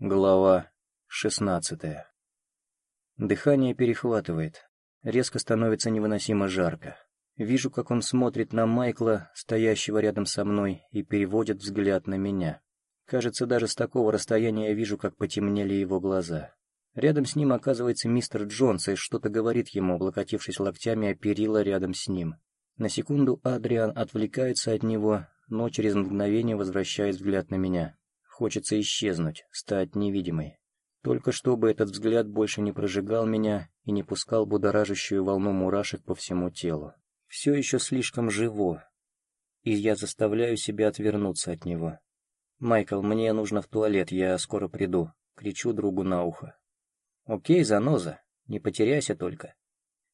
Глава шестнадцатая. Дыхание перехватывает. Резко становится невыносимо жарко. Вижу, как он смотрит на Майкла, стоящего рядом со мной, и переводит взгляд на меня. Кажется, даже с такого расстояния я вижу, как потемнели его глаза. Рядом с ним оказывается мистер Джонс и что-то говорит ему, облокотившись локтями о перила рядом с ним. На секунду Адриан отвлекается от него, но через мгновение возвращает взгляд на меня. Хочется исчезнуть, стать невидимой. Только чтобы этот взгляд больше не прожигал меня и не пускал будоражащую волну мурашек по всему телу. Все еще слишком живо, и я заставляю себя отвернуться от него. «Майкл, мне нужно в туалет, я скоро приду», — кричу другу на ухо. «Окей, заноза, не потеряйся только».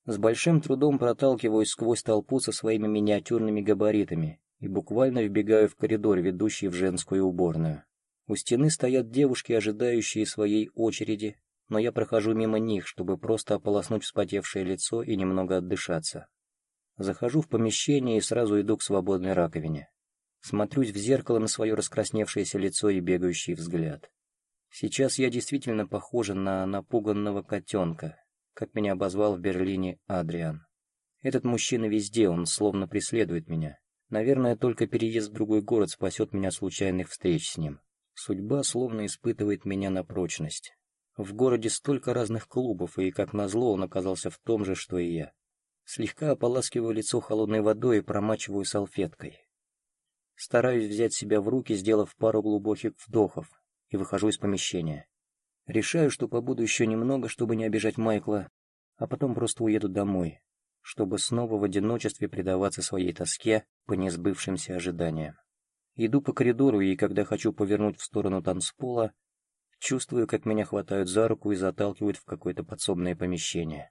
С большим трудом проталкиваюсь сквозь толпу со своими миниатюрными габаритами и буквально вбегаю в коридор, ведущий в женскую уборную. У стены стоят девушки, ожидающие своей очереди, но я прохожу мимо них, чтобы просто ополоснуть вспотевшее лицо и немного отдышаться. Захожу в помещение и сразу иду к свободной раковине. Смотрюсь в зеркало на свое раскрасневшееся лицо и бегающий взгляд. Сейчас я действительно похожа на напуганного котенка, как меня обозвал в Берлине Адриан. Этот мужчина везде, он словно преследует меня. Наверное, только переезд в другой город спасет меня от случайных встреч с ним. Судьба словно испытывает меня на прочность. В городе столько разных клубов, и, как назло, он оказался в том же, что и я. Слегка ополаскиваю лицо холодной водой и промачиваю салфеткой. Стараюсь взять себя в руки, сделав пару глубоких вдохов, и выхожу из помещения. Решаю, что побуду еще немного, чтобы не обижать Майкла, а потом просто уеду домой, чтобы снова в одиночестве предаваться своей тоске по несбывшимся ожиданиям. Иду по коридору, и когда хочу повернуть в сторону танцпола, чувствую, как меня хватают за руку и заталкивают в какое-то подсобное помещение.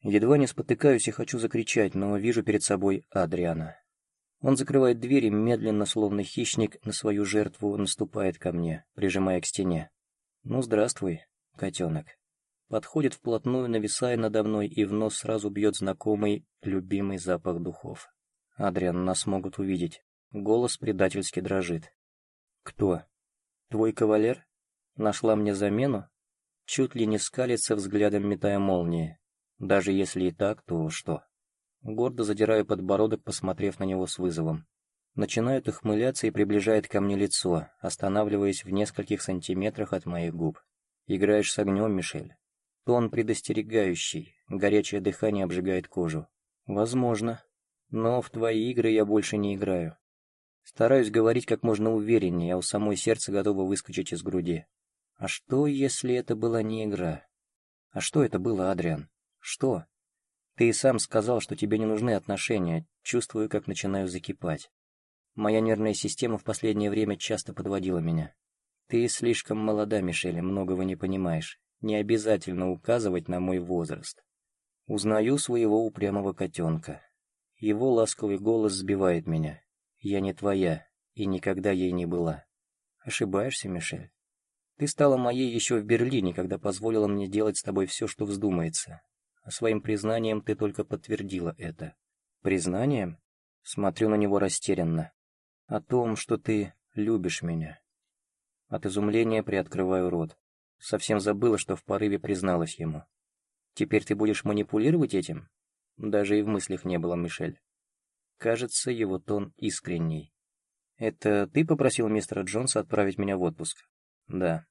Едва не спотыкаюсь и хочу закричать, но вижу перед собой Адриана. Он закрывает дверь и медленно, словно хищник, на свою жертву наступает ко мне, прижимая к стене. «Ну, здравствуй, котенок». Подходит вплотную, нависая надо мной, и в нос сразу бьет знакомый, любимый запах духов. «Адриан, нас могут увидеть. Голос предательски дрожит. «Кто? Твой кавалер? Нашла мне замену?» Чуть ли не скалится взглядом, метая молнии. Даже если и так, то что? Гордо задираю подбородок, посмотрев на него с вызовом. Начинает ухмыляться и приближает ко мне лицо, останавливаясь в нескольких сантиметрах от моих губ. Играешь с огнем, Мишель. Тон предостерегающий, горячее дыхание обжигает кожу. Возможно. Но в твои игры я больше не играю. Стараюсь говорить как можно увереннее, а у самой сердце готово выскочить из груди. А что, если это была не игра? А что это было, Адриан? Что? Ты и сам сказал, что тебе не нужны отношения. Чувствую, как начинаю закипать. Моя нервная система в последнее время часто подводила меня. Ты слишком молода, Мишель, многого не понимаешь. Не обязательно указывать на мой возраст. Узнаю своего упрямого котенка. Его ласковый голос сбивает меня. Я не твоя и никогда ей не была. Ошибаешься, Мишель? Ты стала моей еще в Берлине, когда позволила мне делать с тобой все, что вздумается. А своим признанием ты только подтвердила это. Признанием? Смотрю на него растерянно. О том, что ты любишь меня. От изумления приоткрываю рот. Совсем забыла, что в порыве призналась ему. Теперь ты будешь манипулировать этим? Даже и в мыслях не было, Мишель. Кажется, его тон искренний. «Это ты попросил мистера Джонса отправить меня в отпуск?» «Да.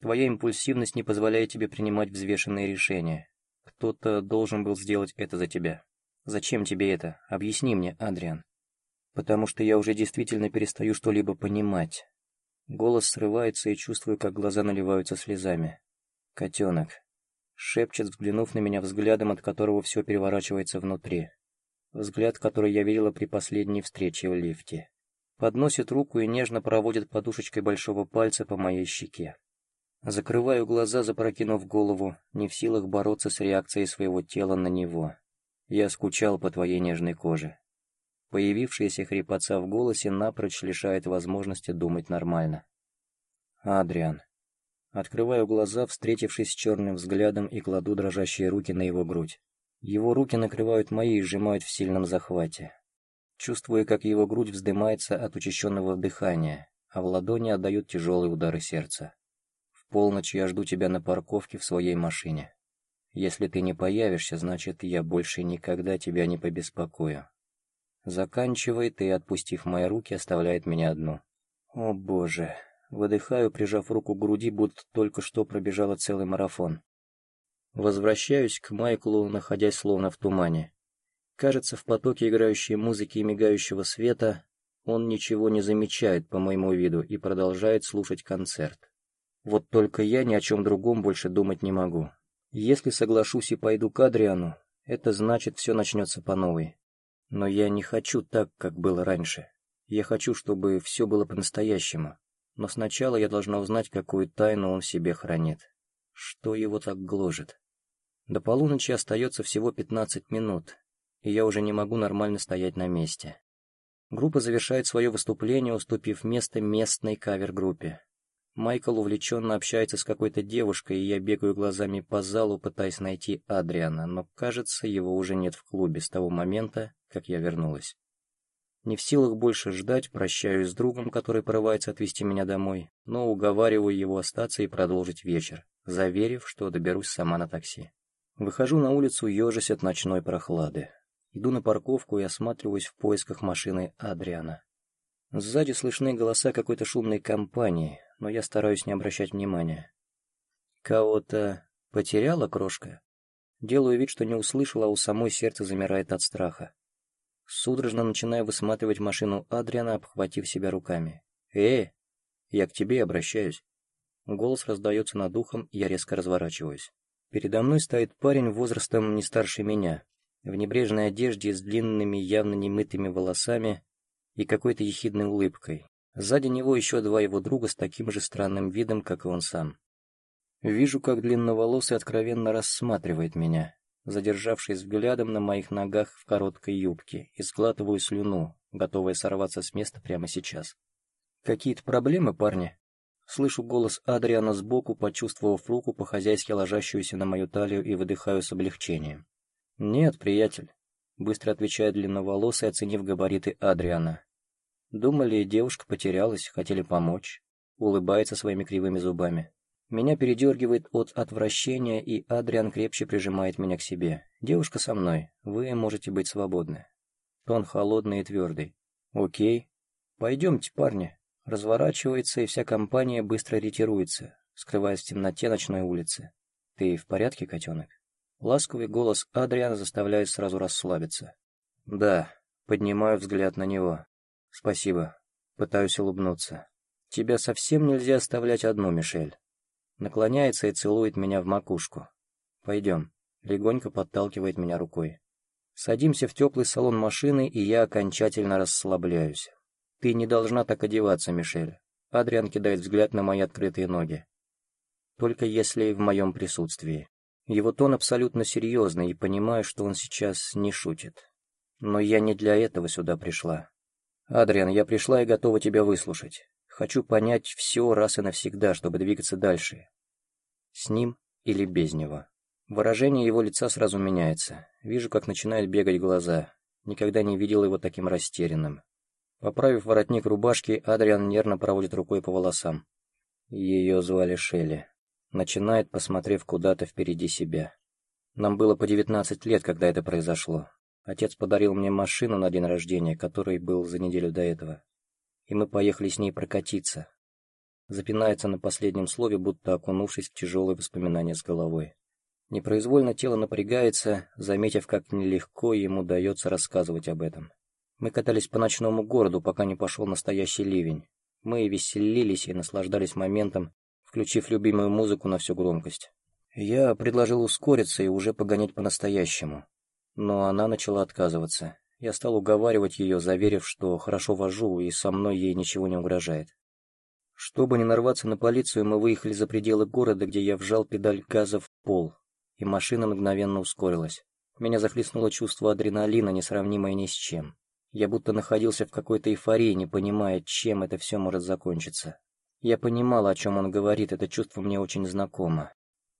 Твоя импульсивность не позволяет тебе принимать взвешенные решения. Кто-то должен был сделать это за тебя. Зачем тебе это? Объясни мне, Адриан. Потому что я уже действительно перестаю что-либо понимать. Голос срывается и чувствую, как глаза наливаются слезами. Котенок. Шепчет, взглянув на меня взглядом, от которого все переворачивается внутри. Взгляд, который я видела при последней встрече в лифте. Подносит руку и нежно проводит подушечкой большого пальца по моей щеке. Закрываю глаза, запрокинув голову, не в силах бороться с реакцией своего тела на него. Я скучал по твоей нежной коже. Появившаяся хрипотца в голосе напрочь лишает возможности думать нормально. Адриан. Открываю глаза, встретившись с черным взглядом, и кладу дрожащие руки на его грудь. Его руки накрывают мои и сжимают в сильном захвате. Чувствую, как его грудь вздымается от учащенного дыхания, а в ладони отдают тяжелые удары сердца. В полночь я жду тебя на парковке в своей машине. Если ты не появишься, значит, я больше никогда тебя не побеспокою. Заканчивает и, отпустив мои руки, оставляет меня одну. О боже. Выдыхаю, прижав руку к груди, будто только что пробежала целый марафон. Возвращаюсь к Майклу, находясь словно в тумане. Кажется, в потоке играющей музыки и мигающего света он ничего не замечает по моему виду и продолжает слушать концерт. Вот только я ни о чем другом больше думать не могу. Если соглашусь и пойду к Адриану, это значит все начнется по новой. Но я не хочу так, как было раньше. Я хочу, чтобы все было по-настоящему. Но сначала я должна узнать, какую тайну он себе хранит. Что его так гложет? До полуночи остается всего 15 минут, и я уже не могу нормально стоять на месте. Группа завершает свое выступление, уступив место местной кавер-группе. Майкл увлеченно общается с какой-то девушкой, и я бегаю глазами по залу, пытаясь найти Адриана, но, кажется, его уже нет в клубе с того момента, как я вернулась. Не в силах больше ждать, прощаюсь с другом, который порывается отвезти меня домой, но уговариваю его остаться и продолжить вечер, заверив, что доберусь сама на такси. Выхожу на улицу, ежась от ночной прохлады. Иду на парковку и осматриваюсь в поисках машины Адриана. Сзади слышны голоса какой-то шумной компании, но я стараюсь не обращать внимания. Кого-то потеряла крошка? Делаю вид, что не услышала, а у самой сердце замирает от страха. Судорожно начинаю высматривать машину Адриана, обхватив себя руками. «Э, я к тебе обращаюсь». Голос раздается над ухом, я резко разворачиваюсь. Передо мной стоит парень возрастом не старше меня, в небрежной одежде с длинными, явно немытыми волосами и какой-то ехидной улыбкой. Сзади него еще два его друга с таким же странным видом, как и он сам. Вижу, как длинноволосый откровенно рассматривает меня, задержавшись взглядом на моих ногах в короткой юбке, и сглатываю слюну, готовая сорваться с места прямо сейчас. «Какие-то проблемы, парни?» Слышу голос Адриана сбоку, почувствовав руку по-хозяйски ложащуюся на мою талию и выдыхаю с облегчением. «Нет, приятель», — быстро отвечает длинноволосый, оценив габариты Адриана. «Думали, девушка потерялась, хотели помочь», — улыбается своими кривыми зубами. Меня передергивает от отвращения, и Адриан крепче прижимает меня к себе. «Девушка со мной, вы можете быть свободны». Тон холодный и твердый. «Окей. Пойдемте, парни». Разворачивается, и вся компания быстро ретируется, скрываясь в темноте ночной улицы. «Ты в порядке, котенок?» Ласковый голос Адриана заставляет сразу расслабиться. «Да», поднимаю взгляд на него. «Спасибо». Пытаюсь улыбнуться. «Тебя совсем нельзя оставлять одну, Мишель». Наклоняется и целует меня в макушку. «Пойдем». Легонько подталкивает меня рукой. Садимся в теплый салон машины, и я окончательно расслабляюсь. «Ты не должна так одеваться, Мишель». Адриан кидает взгляд на мои открытые ноги. «Только если в моем присутствии». Его тон абсолютно серьезный, и понимаю, что он сейчас не шутит. Но я не для этого сюда пришла. Адриан, я пришла и готова тебя выслушать. Хочу понять все раз и навсегда, чтобы двигаться дальше. С ним или без него. Выражение его лица сразу меняется. Вижу, как начинают бегать глаза. Никогда не видел его таким растерянным. Поправив воротник рубашки, Адриан нервно проводит рукой по волосам. Ее звали Шелли начинает, посмотрев куда-то впереди себя. Нам было по 19 лет, когда это произошло. Отец подарил мне машину на день рождения, который был за неделю до этого. И мы поехали с ней прокатиться. Запинается на последнем слове, будто окунувшись в тяжелые воспоминания с головой. Непроизвольно тело напрягается, заметив, как нелегко ему дается рассказывать об этом. Мы катались по ночному городу, пока не пошел настоящий ливень. Мы веселились и наслаждались моментом, включив любимую музыку на всю громкость. Я предложил ускориться и уже погонять по-настоящему. Но она начала отказываться. Я стал уговаривать ее, заверив, что хорошо вожу и со мной ей ничего не угрожает. Чтобы не нарваться на полицию, мы выехали за пределы города, где я вжал педаль газа в пол, и машина мгновенно ускорилась. Меня захлестнуло чувство адреналина, несравнимое ни с чем. Я будто находился в какой-то эйфории, не понимая, чем это все может закончиться. Я понимала, о чем он говорит, это чувство мне очень знакомо.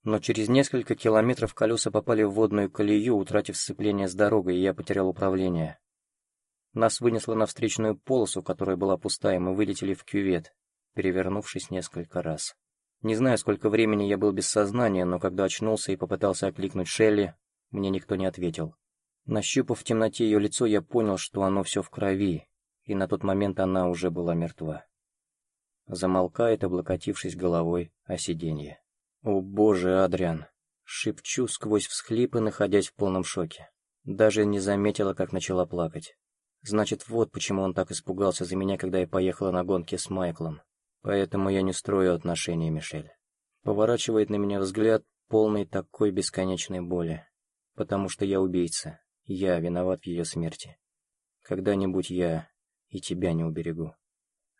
Но через несколько километров колеса попали в водную колею, утратив сцепление с дорогой, и я потерял управление. Нас вынесло на встречную полосу, которая была пустая, и мы вылетели в кювет, перевернувшись несколько раз. Не знаю, сколько времени я был без сознания, но когда очнулся и попытался окликнуть Шелли, мне никто не ответил. Нащупав в темноте ее лицо, я понял, что оно все в крови, и на тот момент она уже была мертва. Замолкает, облокотившись головой о сиденье. «О боже, Адриан!» Шепчу сквозь всхлипы, находясь в полном шоке. Даже не заметила, как начала плакать. Значит, вот почему он так испугался за меня, когда я поехала на гонки с Майклом. Поэтому я не строю отношения, Мишель. Поворачивает на меня взгляд, полный такой бесконечной боли. Потому что я убийца. Я виноват в ее смерти. Когда-нибудь я и тебя не уберегу.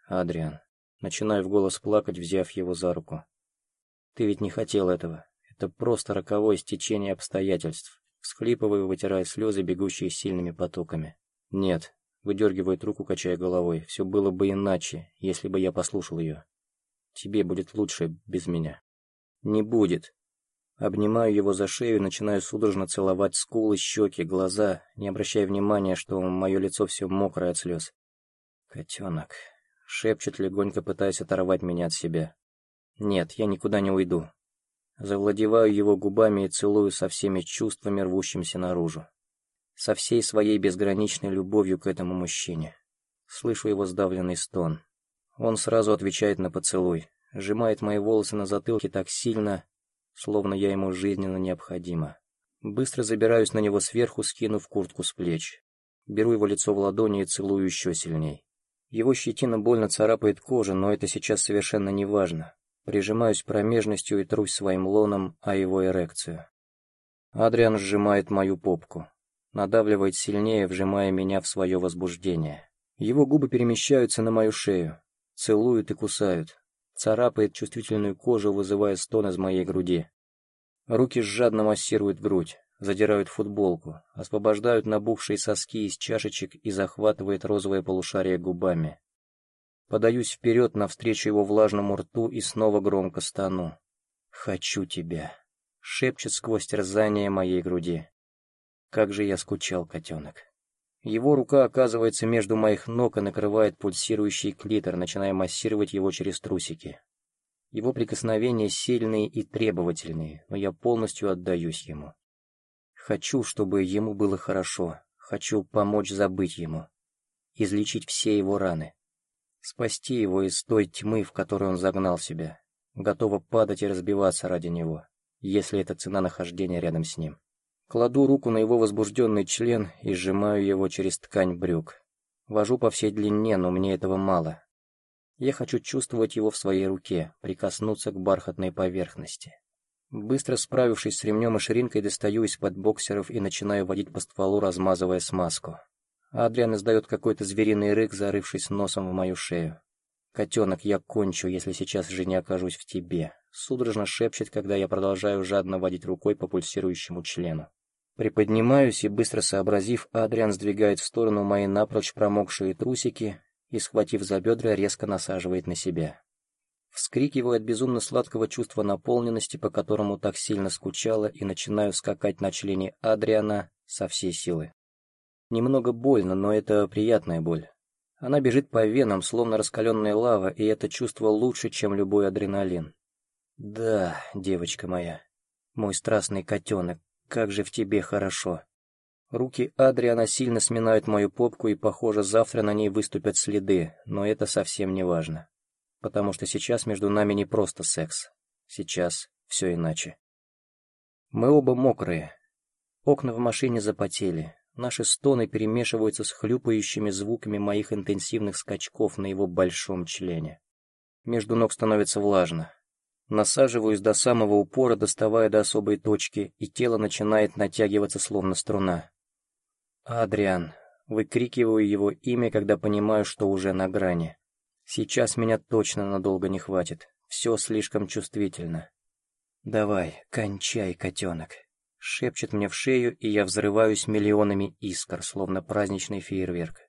Адриан. Начинаю в голос плакать, взяв его за руку. Ты ведь не хотел этого. Это просто роковое стечение обстоятельств. Всхлипываю, вытирая слезы, бегущие сильными потоками. Нет, выдергивает руку, качая головой. Все было бы иначе, если бы я послушал ее. Тебе будет лучше без меня. Не будет. Обнимаю его за шею и начинаю судорожно целовать скулы, щеки, глаза, не обращая внимания, что мое лицо все мокрое от слез. Котенок. Шепчет, легонько пытаясь оторвать меня от себя. Нет, я никуда не уйду. Завладеваю его губами и целую со всеми чувствами, рвущимся наружу. Со всей своей безграничной любовью к этому мужчине. Слышу его сдавленный стон. Он сразу отвечает на поцелуй, сжимает мои волосы на затылке так сильно, словно я ему жизненно необходима. Быстро забираюсь на него сверху, скинув куртку с плеч. Беру его лицо в ладони и целую еще сильней. Его щетина больно царапает кожу, но это сейчас совершенно не важно. Прижимаюсь промежностью и трусь своим лоном о его эрекцию. Адриан сжимает мою попку. Надавливает сильнее, вжимая меня в свое возбуждение. Его губы перемещаются на мою шею. Целуют и кусают. Царапает чувствительную кожу, вызывая стон из моей груди. Руки жадно массируют грудь, задирают футболку, освобождают набухшие соски из чашечек и захватывает розовое полушарие губами. Подаюсь вперед навстречу его влажному рту и снова громко стану. «Хочу тебя», — шепчет сквозь терзание моей груди. Как же я скучал, котенок. Его рука оказывается между моих ног и накрывает пульсирующий клитор, начиная массировать его через трусики. Его прикосновения сильные и требовательные, но я полностью отдаюсь ему. Хочу, чтобы ему было хорошо, хочу помочь забыть ему, излечить все его раны. Спасти его из той тьмы, в которую он загнал себя. Готова падать и разбиваться ради него, если это цена нахождения рядом с ним. Кладу руку на его возбужденный член и сжимаю его через ткань брюк. Вожу по всей длине, но мне этого мало. Я хочу чувствовать его в своей руке, прикоснуться к бархатной поверхности. Быстро справившись с ремнем и ширинкой, достаю из-под боксеров и начинаю водить по стволу, размазывая смазку. Адриан издает какой-то звериный рык, зарывшись носом в мою шею. «Котенок, я кончу, если сейчас же не окажусь в тебе», — судорожно шепчет, когда я продолжаю жадно водить рукой по пульсирующему члену. Приподнимаюсь и, быстро сообразив, Адриан сдвигает в сторону мои напрочь промокшие трусики и, схватив за бедра, резко насаживает на себя. Вскрикиваю от безумно сладкого чувства наполненности, по которому так сильно скучала, и начинаю скакать на члене Адриана со всей силы. Немного больно, но это приятная боль. Она бежит по венам, словно раскаленная лава, и это чувство лучше, чем любой адреналин. Да, девочка моя, мой страстный котенок, как же в тебе хорошо. Руки Адриана сильно сминают мою попку, и, похоже, завтра на ней выступят следы, но это совсем не важно. Потому что сейчас между нами не просто секс. Сейчас все иначе. Мы оба мокрые. Окна в машине запотели, Наши стоны перемешиваются с хлюпающими звуками моих интенсивных скачков на его большом члене. Между ног становится влажно. Насаживаюсь до самого упора, доставая до особой точки, и тело начинает натягиваться словно струна. «Адриан!» Выкрикиваю его имя, когда понимаю, что уже на грани. Сейчас меня точно надолго не хватит. Все слишком чувствительно. «Давай, кончай, котенок!» Шепчет мне в шею, и я взрываюсь миллионами искр, словно праздничный фейерверк.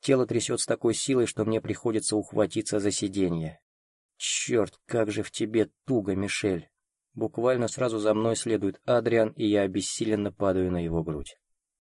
Тело трясет с такой силой, что мне приходится ухватиться за сиденье. Черт, как же в тебе туго, Мишель. Буквально сразу за мной следует Адриан, и я обессиленно падаю на его грудь.